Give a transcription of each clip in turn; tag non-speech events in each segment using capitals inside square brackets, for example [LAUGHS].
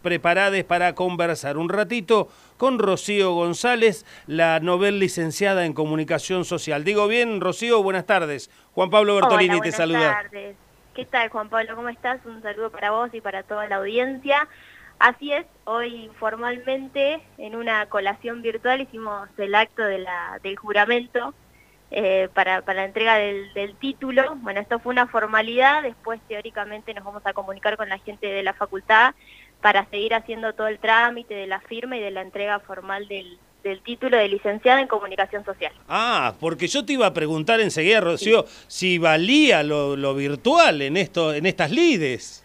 Preparades para conversar un ratito con Rocío González, la novel licenciada en Comunicación Social. Digo bien, Rocío, buenas tardes. Juan Pablo Bertolini te saluda. Buenas tardes. ¿Qué tal, Juan Pablo? ¿Cómo estás? Un saludo para vos y para toda la audiencia. Así es, hoy formalmente en una colación virtual hicimos el acto de la, del juramento eh, para, para, la entrega del, del, título. Bueno, esto fue una formalidad, después teóricamente nos vamos a comunicar con la gente de la facultad para seguir haciendo todo el trámite de la firma y de la entrega formal del, del título de licenciada en comunicación social. Ah, porque yo te iba a preguntar enseguida, Rocío, si valía lo, lo, virtual en esto, en estas lides.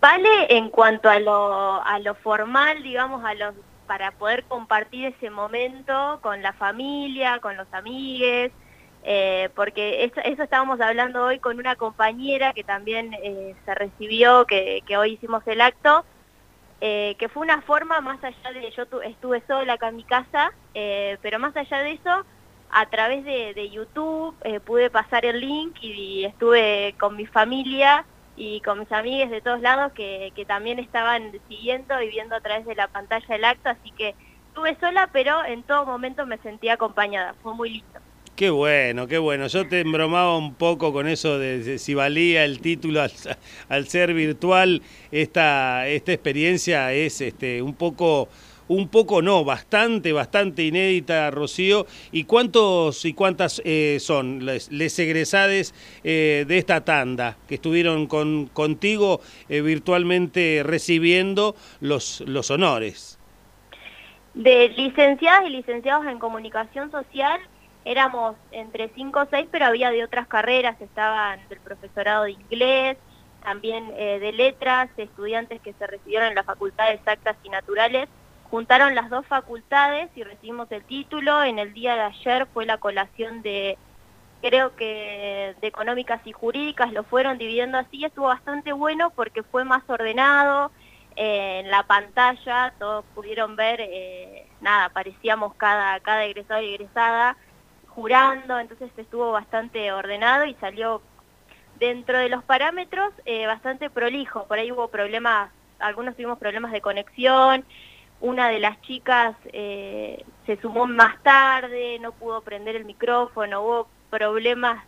Vale en cuanto a lo, a lo formal, digamos, a los para poder compartir ese momento con la familia, con los amigues, eh, porque eso, estábamos hablando hoy con una compañera que también eh, se recibió, que, hoy hicimos el acto, eh, que fue una forma más allá de, yo estuve sola acá en mi casa, pero más allá de eso, a través de, YouTube pude pasar el link y, estuve con mi familia y con mis amigas de todos lados que, que también estaban siguiendo y viendo a través de la pantalla el acto, así que estuve sola, pero en todo momento me sentí acompañada, fue muy lindo. Qué bueno, qué bueno. Yo te embromaba un poco con eso de, si valía el título al, ser virtual. Esta, esta experiencia es este, un poco, un poco no, bastante, bastante inédita, Rocío. ¿Y cuántos y cuántas eh, son les, les egresades eh, de esta tanda que estuvieron con, contigo eh, virtualmente recibiendo los, los honores? De licenciadas y licenciados en comunicación social éramos entre 5 o 6, pero había de otras carreras, estaban del profesorado de inglés, también eh, de letras, estudiantes que se recibieron en la Facultad de Exactas y Naturales. Juntaron las dos facultades y recibimos el título. En el día de ayer fue la colación de, creo que de económicas y jurídicas, lo fueron dividiendo así, estuvo bastante bueno porque fue más ordenado, eh, en la pantalla todos pudieron ver, eh, nada, parecíamos cada, cada egresado y egresada, jurando, entonces estuvo bastante ordenado y salió dentro de los parámetros eh, bastante prolijo. Por ahí hubo problemas, algunos tuvimos problemas de conexión, una de las chicas eh, se sumó más tarde, no pudo prender el micrófono, hubo problemas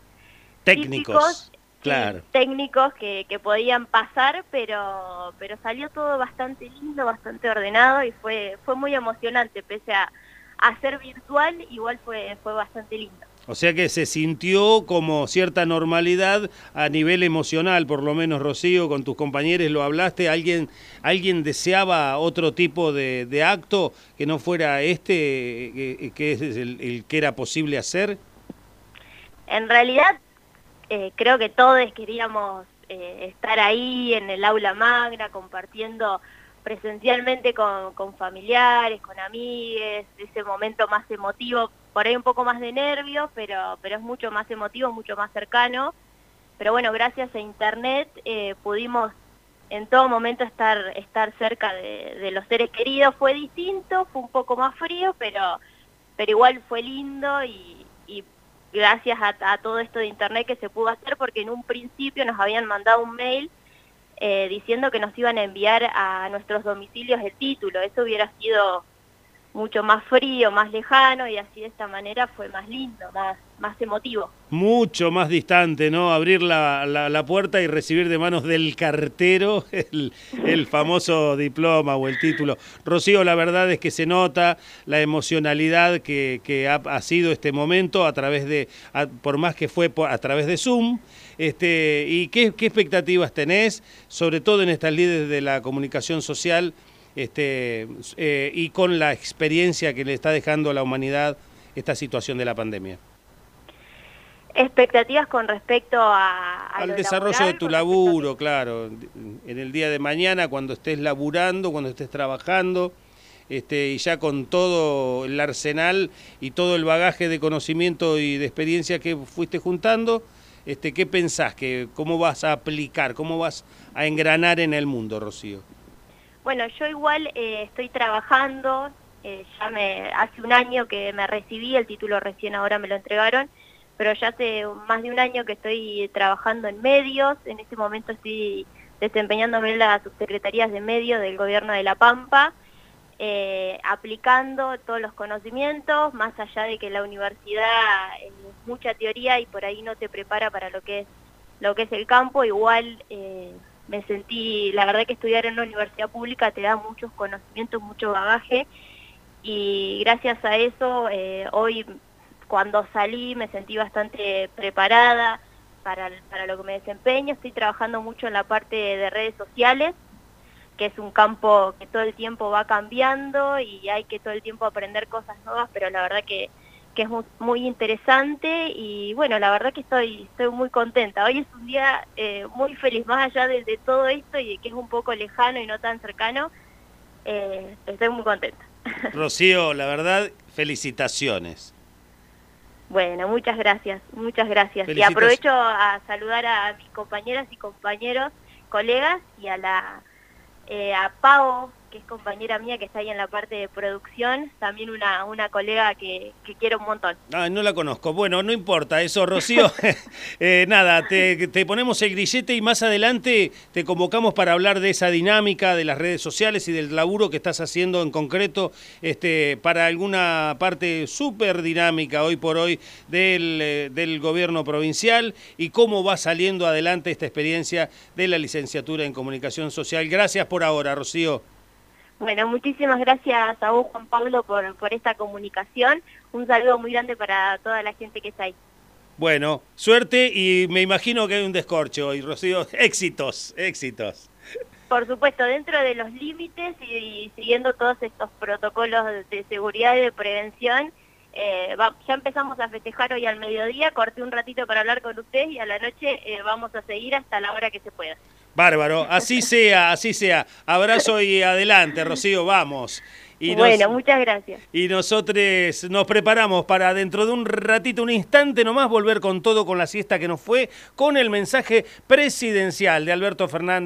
técnicos. Claro. técnicos que, que, podían pasar, pero, pero salió todo bastante lindo, bastante ordenado y fue, fue muy emocionante, pese a, a ser virtual, igual fue, fue bastante lindo. O sea que se sintió como cierta normalidad a nivel emocional, por lo menos Rocío, con tus compañeros lo hablaste, ¿alguien, alguien deseaba otro tipo de, de acto que no fuera este, que, que es el, el, que era posible hacer? En realidad eh, creo que todos queríamos eh, estar ahí en el aula magna compartiendo presencialmente con, familiares, con amigues, ese momento más emotivo, por ahí un poco más de nervios, pero, pero es mucho más emotivo, mucho más cercano. Pero bueno, gracias a Internet eh, pudimos en todo momento estar, estar cerca de, los seres queridos. Fue distinto, fue un poco más frío, pero, pero igual fue lindo y, gracias a todo esto de Internet que se pudo hacer, porque en un principio nos habían mandado un mail eh, diciendo que nos iban a enviar a nuestros domicilios el título. Eso hubiera sido mucho más frío, más lejano y así de esta manera fue más lindo, más, más emotivo. Mucho más distante, ¿no? Abrir la, la, la puerta y recibir de manos del cartero [LAUGHS] el, el, famoso diploma o el título. Rocío, la verdad es que se nota la emocionalidad que, que ha, sido este momento a través de, por más que fue a través de Zoom. Este, ¿Y qué, qué expectativas tenés, sobre todo en estas líderes de la comunicación social? Este, eh, y con la experiencia que le está dejando a la humanidad esta situación de la pandemia. Expectativas con respecto a, a al desarrollo laboral, de tu laburo, claro, en el día de mañana cuando estés laburando, cuando estés trabajando, este, y ya con todo el arsenal y todo el bagaje de conocimiento y de experiencia que fuiste juntando, este, ¿qué pensás? Que, ¿Cómo vas a aplicar? ¿Cómo vas a engranar en el mundo, Rocío? Bueno, yo igual eh, estoy trabajando, eh, ya me hace un año que me recibí, el título recién ahora me lo entregaron, pero ya hace más de un año que estoy trabajando en medios, en este momento estoy desempeñándome en las subsecretarías de medios del gobierno de La Pampa, eh, aplicando todos los conocimientos, más allá de que la universidad es mucha teoría y por ahí no te prepara para lo que es, lo que es el campo, igual me sentí, la verdad que estudiar en una universidad pública te da muchos conocimientos, mucho bagaje, y gracias a eso eh, hoy cuando salí me sentí bastante preparada para, para lo que me desempeño, estoy trabajando mucho en la parte de redes sociales, que es un campo que todo el tiempo va cambiando y hay que todo el tiempo aprender cosas nuevas, pero la verdad que, que es muy, interesante y bueno, la verdad que estoy, estoy muy contenta. Hoy es un día eh, muy feliz, más allá de, todo esto y que es un poco lejano y no tan cercano, eh, estoy muy contenta. [LAUGHS] Rocío, la verdad, felicitaciones. Bueno, muchas gracias, muchas gracias. Y aprovecho a saludar a mis compañeras y compañeros, colegas y a la eh, a Pau, que es compañera mía que está ahí en la parte de producción, también una, una colega que, quiero un montón. Ah, no la conozco. Bueno, no importa eso, Rocío. [LAUGHS] [LAUGHS] Eh, nada, te, ponemos el grillete y más adelante te convocamos para hablar de esa dinámica de las redes sociales y del laburo que estás haciendo en concreto este, para alguna parte súper dinámica hoy por hoy del, eh, del gobierno provincial y cómo va saliendo adelante esta experiencia de la licenciatura en comunicación social. Gracias por ahora, Rocío. Bueno, muchísimas gracias a vos, Juan Pablo, por, por esta comunicación. Un saludo muy grande para toda la gente que está ahí. Bueno, suerte y me imagino que hay un descorche hoy, Rocío. [LAUGHS] Éxitos, éxitos. Por supuesto, dentro de los límites y, siguiendo todos estos protocolos de seguridad y de prevención, eh, ya empezamos a festejar hoy al mediodía, corté un ratito para hablar con ustedes y a la noche eh, vamos a seguir hasta la hora que se pueda. Bárbaro, así sea, así sea. Abrazo y adelante, Rocío, vamos. Y bueno, muchas gracias. Y nosotros nos preparamos para dentro de un ratito, un instante nomás, volver con todo, con la siesta que nos fue, con el mensaje presidencial de Alberto Fernández.